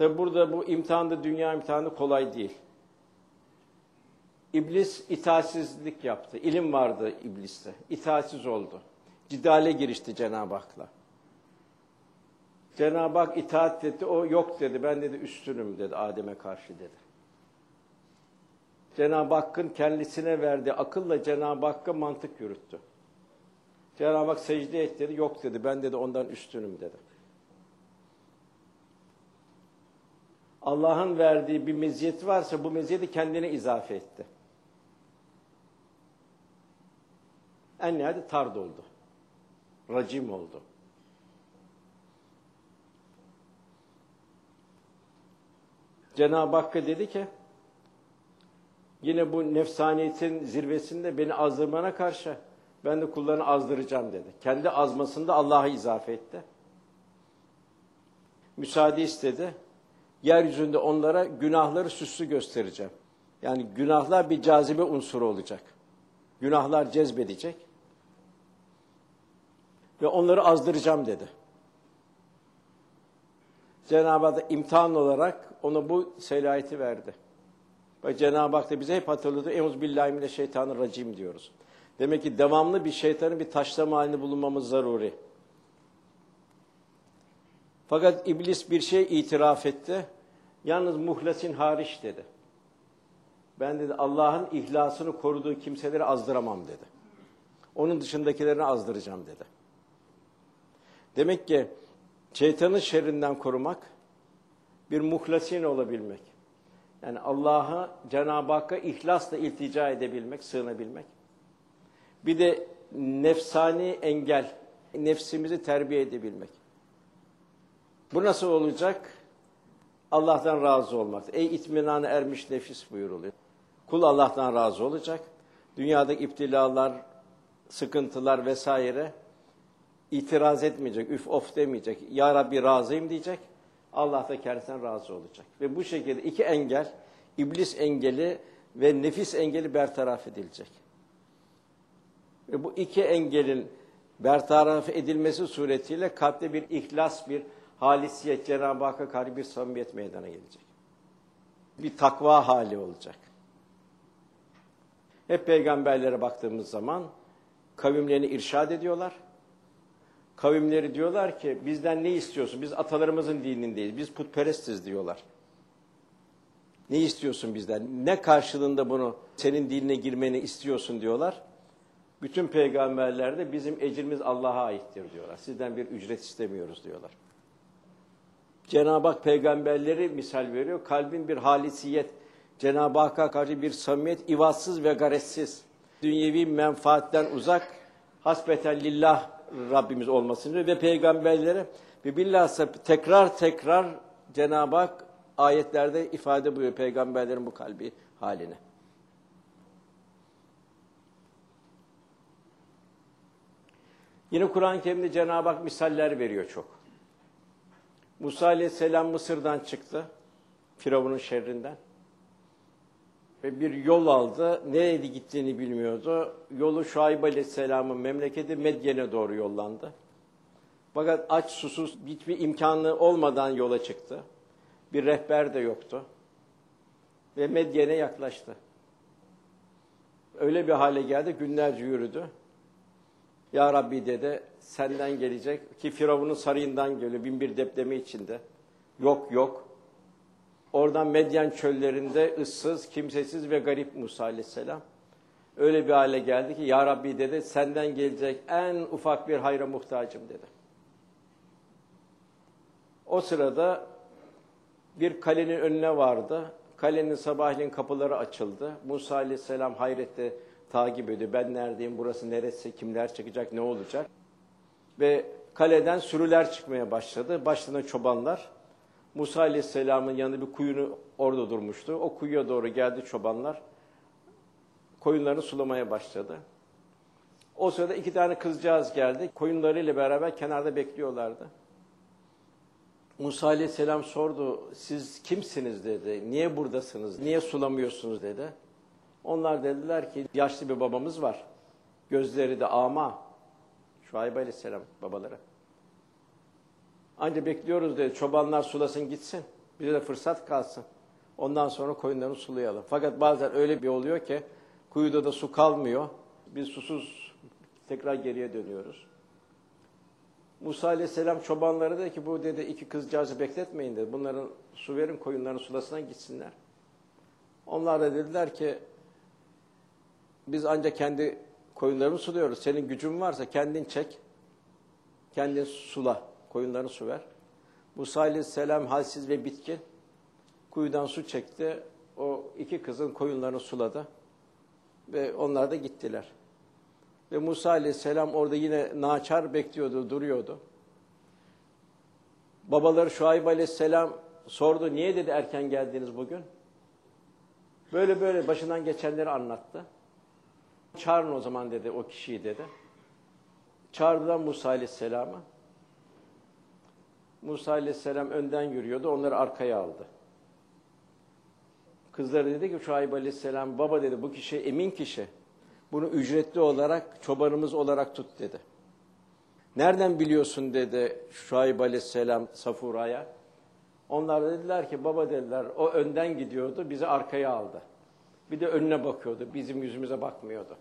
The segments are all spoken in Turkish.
Tabi burada bu imtihanda dünya imtihanı kolay değil. İblis itaatsizlik yaptı. İlim vardı ibliste. İtaatsiz oldu. Cidale girişti Cenab-ı Hak'la. Cenab-ı Hak itaat etti. O yok dedi. Ben dedi üstünüm dedi Adem'e karşı dedi. Cenab-ı Hakk'ın kendisine verdiği akılla Cenab-ı Hakk'a mantık yürüttü. Cenab-ı Hak secde et dedi. Yok dedi. Ben dedi ondan üstünüm dedi. Allah'ın verdiği bir meziyet varsa bu meziyeti kendine izafe etti. En nihayet tard oldu. Racim oldu. Cenab-ı Hakk'a dedi ki yine bu nefsaniyetin zirvesinde beni azdırmana karşı ben de kullarını azdıracağım dedi. Kendi azmasında Allah'a izafe etti. Müsaade istedi. Yeryüzünde onlara günahları süslü göstereceğim. Yani günahlar bir cazibe unsuru olacak. Günahlar cezbedecek. Ve onları azdıracağım dedi. Cenab-ı Hak da imtihan olarak ona bu selahiyeti verdi. Ve Cenab-ı Hak da bize hep hatırladı. Euzubillahimineşşeytanirracim diyoruz. Demek ki devamlı bir şeytanın bir taşlama halinde bulunmamız zaruri. Fakat iblis bir şey itiraf etti. Yalnız muhlasin hariç dedi. Ben dedi Allah'ın ihlasını koruduğu kimseleri azdıramam dedi. Onun dışındakilerini azdıracağım dedi. Demek ki şeytanın şerrinden korumak, bir muhlasin olabilmek. Yani Allah'a, Cenab-ı Hakk'a ihlasla iltica edebilmek, sığınabilmek. Bir de nefsani engel, nefsimizi terbiye edebilmek. Bu nasıl olacak? Allah'tan razı olmak. Ey itminanı ermiş nefis buyuruluyor. Kul Allah'tan razı olacak. Dünyadaki iptilalar, sıkıntılar vesaire itiraz etmeyecek, üf of demeyecek. Ya Rabbi razıyım diyecek. Allah da kendisinden razı olacak. Ve bu şekilde iki engel, iblis engeli ve nefis engeli bertaraf edilecek. Ve bu iki engelin bertaraf edilmesi suretiyle kalpte bir ihlas, bir halisiyet, Cenab-ı Hakk'a karşı bir samimiyet meydana gelecek. Bir takva hali olacak. Hep peygamberlere baktığımız zaman kavimlerini irşad ediyorlar. Kavimleri diyorlar ki bizden ne istiyorsun? Biz atalarımızın dinindeyiz. Biz putperestiz diyorlar. Ne istiyorsun bizden? Ne karşılığında bunu senin dinine girmeni istiyorsun diyorlar. Bütün peygamberlerde bizim ecrimiz Allah'a aittir diyorlar. Sizden bir ücret istemiyoruz diyorlar. Cenab-ı Hak peygamberleri misal veriyor. Kalbin bir halisiyet, Cenab-ı Hakk'a karşı bir samimiyet, ivatsız ve garetsiz. Dünyevi menfaatten uzak, hasbeten lillah Rabbimiz olmasını ve peygamberlere ve bilhassa tekrar tekrar Cenab-ı Hak ayetlerde ifade buyuruyor peygamberlerin bu kalbi haline. Yine Kur'an-ı Kerim'de Cenab-ı Hak misaller veriyor çok. Musa Aleyhisselam Mısır'dan çıktı. Firavun'un şerrinden. Ve bir yol aldı. Nereye gittiğini bilmiyordu. Yolu Şuayb Aleyhisselam'ın memleketi Medyen'e doğru yollandı. Fakat aç susuz hiçbir imkanı olmadan yola çıktı. Bir rehber de yoktu. Ve Medyen'e yaklaştı. Öyle bir hale geldi, günlerce yürüdü. Ya Rabbi dedi, senden gelecek ki Firavun'un sarayından geliyor, bin bir depremi içinde. Yok yok. Oradan Medyen çöllerinde ıssız, kimsesiz ve garip Musa aleyhisselam. Öyle bir hale geldi ki Ya Rabbi dedi senden gelecek en ufak bir hayra muhtacım dedi. O sırada bir kalenin önüne vardı. Kalenin sabahleyin kapıları açıldı. Musa aleyhisselam hayrette takip ediyor. Ben neredeyim, burası neresi, kimler çıkacak, ne olacak? Ve kaleden sürüler çıkmaya başladı. Başlarına çobanlar. Musa Aleyhisselam'ın yanında bir kuyunu orada durmuştu. O kuyuya doğru geldi çobanlar. Koyunlarını sulamaya başladı. O sırada iki tane kızcağız geldi. Koyunlarıyla beraber kenarda bekliyorlardı. Musa Aleyhisselam sordu, siz kimsiniz dedi, niye buradasınız, niye sulamıyorsunuz dedi. Onlar dediler ki, yaşlı bir babamız var, gözleri de ama. Şuayb Aleyhisselam babaları. Ancak bekliyoruz dedi. Çobanlar sulasın gitsin. Bize de fırsat kalsın. Ondan sonra koyunları sulayalım. Fakat bazen öyle bir oluyor ki kuyuda da su kalmıyor. Biz susuz tekrar geriye dönüyoruz. Musa Aleyhisselam çobanlara dedi ki bu dedi iki kızcağızı bekletmeyin dedi. Bunların su verin koyunların sulasına gitsinler. Onlar da dediler ki biz ancak kendi koyunlarını suluyoruz. Senin gücün varsa kendin çek. Kendin sula. Koyunlarını su ver. Musa Aleyhisselam halsiz ve bitkin. Kuyudan su çekti. O iki kızın koyunlarını suladı. Ve onlar da gittiler. Ve Musa Aleyhisselam orada yine naçar bekliyordu, duruyordu. Babaları Şuayb Aleyhisselam sordu, niye dedi erken geldiniz bugün? Böyle böyle başından geçenleri anlattı. Çağırın o zaman dedi o kişiyi dedi. Çağırdılar Musa Aleyhisselam'ı. Musa Aleyhisselam önden yürüyordu, onları arkaya aldı. Kızları dedi ki Şuayb Aleyhisselam, baba dedi bu kişi emin kişi. Bunu ücretli olarak, çobanımız olarak tut dedi. Nereden biliyorsun dedi Şuayb Aleyhisselam Safura'ya. Onlar dediler ki baba dediler o önden gidiyordu bizi arkaya aldı. Bir de önüne bakıyordu bizim yüzümüze bakmıyordu.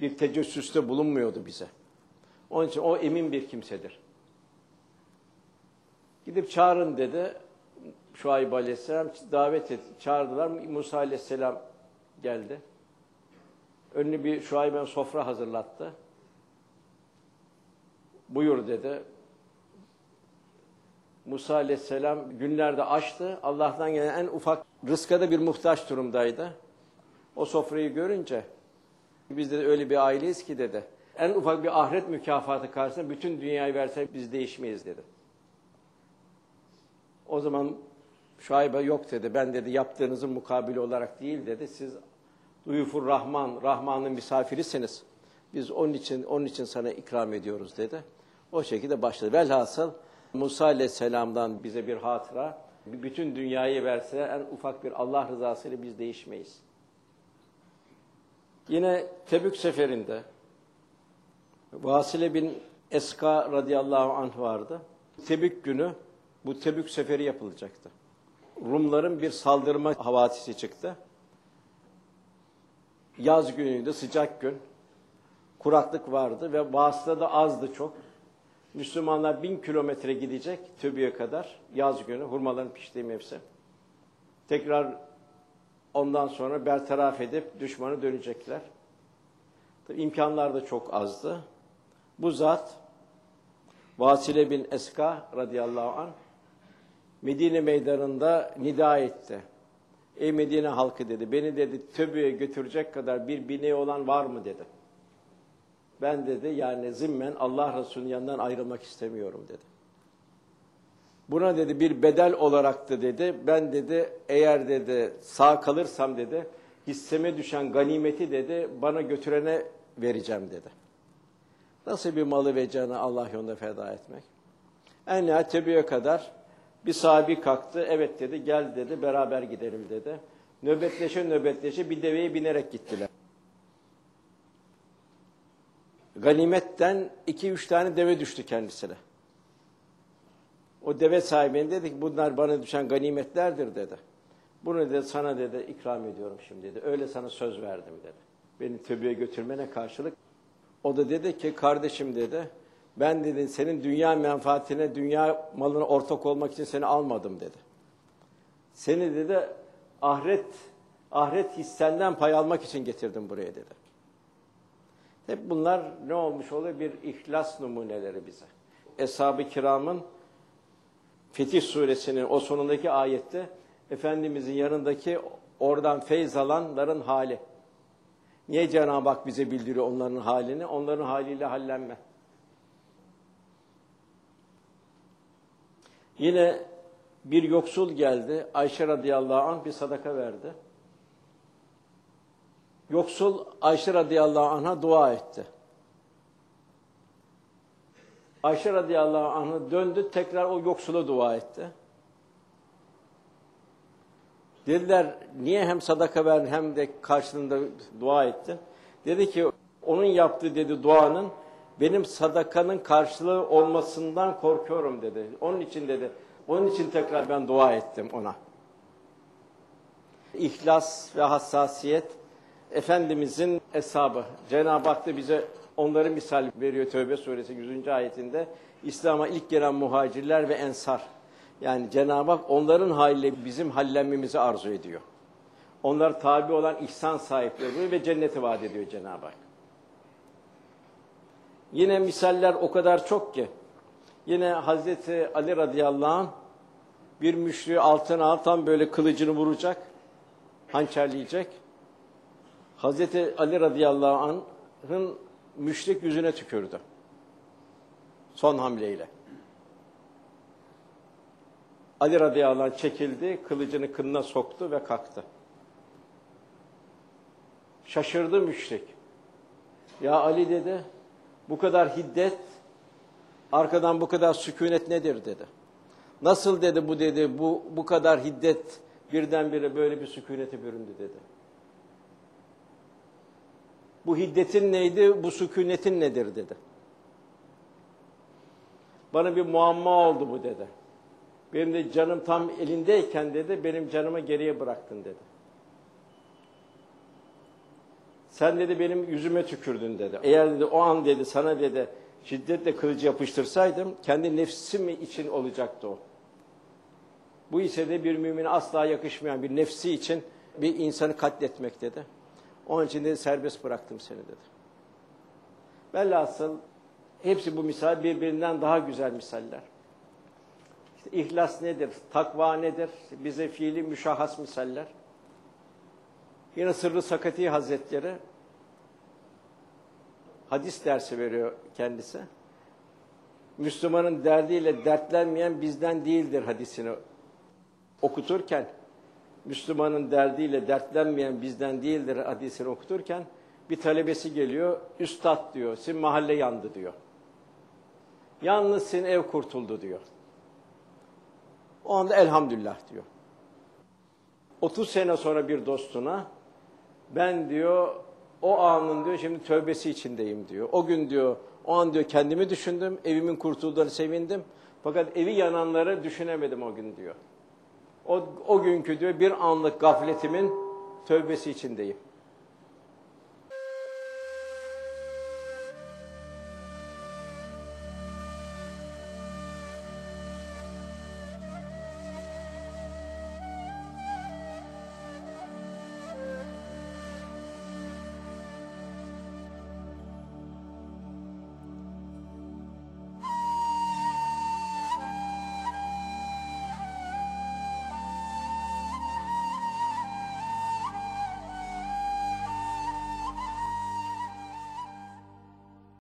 Bir tecessüste bulunmuyordu bize. Onun için o emin bir kimsedir. Gidip çağırın dedi. Şuayb Aleyhisselam davet etti. Çağırdılar. Musa Aleyhisselam geldi. Önünü bir Şuayb'e sofra hazırlattı. Buyur dedi. Musa Aleyhisselam günlerde açtı. Allah'tan gelen en ufak rızka da bir muhtaç durumdaydı. O sofrayı görünce biz de öyle bir aileyiz ki dedi. En ufak bir ahiret mükafatı karşısında bütün dünyayı verse biz değişmeyiz dedi. O zaman Şuayb'a yok dedi. Ben dedi yaptığınızın mukabili olarak değil dedi. Siz Duyufur Rahman, Rahman'ın misafirisiniz. Biz onun için onun için sana ikram ediyoruz dedi. O şekilde başladı. Velhasıl Musa Aleyhisselam'dan bize bir hatıra, bütün dünyayı verse en ufak bir Allah rızasıyla biz değişmeyiz. Yine Tebük seferinde Vasile bin Eska radıyallahu anh vardı. Tebük günü bu Tebük seferi yapılacaktı. Rumların bir saldırma havadisi çıktı. Yaz günüydü, sıcak gün. Kuraklık vardı ve vasıta da azdı çok. Müslümanlar bin kilometre gidecek Tübü'ye kadar yaz günü, hurmaların piştiği mevsim. Tekrar ondan sonra bertaraf edip düşmanı dönecekler. Tabii imkanlar da çok azdı. Bu zat Vasile bin Eska radıyallahu an Medine meydanında nida etti. Ey Medine halkı dedi, beni dedi Töbü'ye götürecek kadar bir bineği olan var mı dedi. Ben dedi yani zimmen Allah Resulü'nün yanından ayrılmak istemiyorum dedi. Buna dedi bir bedel olarak da dedi, ben dedi eğer dedi sağ kalırsam dedi, hisseme düşen ganimeti dedi bana götürene vereceğim dedi. Nasıl bir malı ve canı Allah yolunda feda etmek? En nihayet kadar bir sahibi kalktı, evet dedi, gel dedi, beraber gidelim dedi. Nöbetleşe nöbetleşe bir deveye binerek gittiler. Ganimetten iki üç tane deve düştü kendisine. O deve sahibine dedi ki bunlar bana düşen ganimetlerdir dedi. Bunu dedi sana dedi ikram ediyorum şimdi dedi. Öyle sana söz verdim dedi. Beni töbüye götürmene karşılık. O da dedi ki kardeşim dedi ben dedi senin dünya menfaatine, dünya malına ortak olmak için seni almadım dedi. Seni dedi ahiret ahiret hissenden pay almak için getirdim buraya dedi. Hep bunlar ne olmuş oluyor? Bir ihlas numuneleri bize. Eshab-ı kiramın Fetih suresinin o sonundaki ayette Efendimizin yanındaki oradan feyz alanların hali. Niye Cenab-ı Hak bize bildiriyor onların halini? Onların haliyle hallenme. Yine bir yoksul geldi. Ayşe radıyallahu anh bir sadaka verdi. Yoksul Ayşe radıyallahu anh'a dua etti. Ayşe radıyallahu anh'a döndü tekrar o yoksula dua etti. Dediler niye hem sadaka verdin hem de karşılığında dua ettin? Dedi ki onun yaptığı dedi duanın benim sadakanın karşılığı olmasından korkuyorum dedi. Onun için dedi Onun için tekrar ben dua ettim ona. İhlas ve hassasiyet Efendimizin hesabı. Cenab-ı Hak da bize onları misal veriyor Tövbe suresi 100. ayetinde. İslam'a ilk gelen muhacirler ve ensar. Yani Cenab-ı Hak onların haliyle bizim hallenmemizi arzu ediyor. Onlar tabi olan ihsan sahipleri ve cenneti vaat ediyor Cenab-ı Hak. Yine misaller o kadar çok ki. Yine Hazreti Ali radıyallahu anh bir müşriği altına al tam böyle kılıcını vuracak, hançerleyecek. Hazreti Ali radıyallahu anh'ın müşrik yüzüne tükürdü. Son hamleyle. Ali radıyallahu anh çekildi, kılıcını kınına soktu ve kalktı. Şaşırdı müşrik. Ya Ali dedi, bu kadar hiddet, arkadan bu kadar sükunet nedir dedi. Nasıl dedi bu dedi, bu, bu kadar hiddet birdenbire böyle bir sükunete büründü dedi. Bu hiddetin neydi, bu sükunetin nedir dedi. Bana bir muamma oldu bu dedi. Benim de canım tam elindeyken dedi, benim canımı geriye bıraktın dedi. Sen dedi benim yüzüme tükürdün dedi. Eğer dedi o an dedi sana dedi şiddetle kılıcı yapıştırsaydım kendi nefsim için olacaktı o. Bu ise de bir mümine asla yakışmayan bir nefsi için bir insanı katletmek dedi. Onun için de serbest bıraktım seni dedi. Velhasıl hepsi bu misal birbirinden daha güzel misaller. İşte ihlas nedir? Takva nedir? Bize fiili müşahhas misaller. Yine Sırrı Sakati Hazretleri hadis dersi veriyor kendisi. Müslümanın derdiyle dertlenmeyen bizden değildir hadisini okuturken Müslümanın derdiyle dertlenmeyen bizden değildir hadisini okuturken bir talebesi geliyor. Üstad diyor, sizin mahalle yandı diyor. Yalnız sizin ev kurtuldu diyor. O anda elhamdülillah diyor. 30 sene sonra bir dostuna ben diyor o anın diyor şimdi tövbesi içindeyim diyor. O gün diyor o an diyor kendimi düşündüm, evimin kurtulduğunu sevindim. Fakat evi yananları düşünemedim o gün diyor. O, o günkü diyor bir anlık gafletimin tövbesi içindeyim.